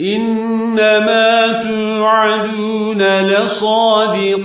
إنما توعدون لصادق.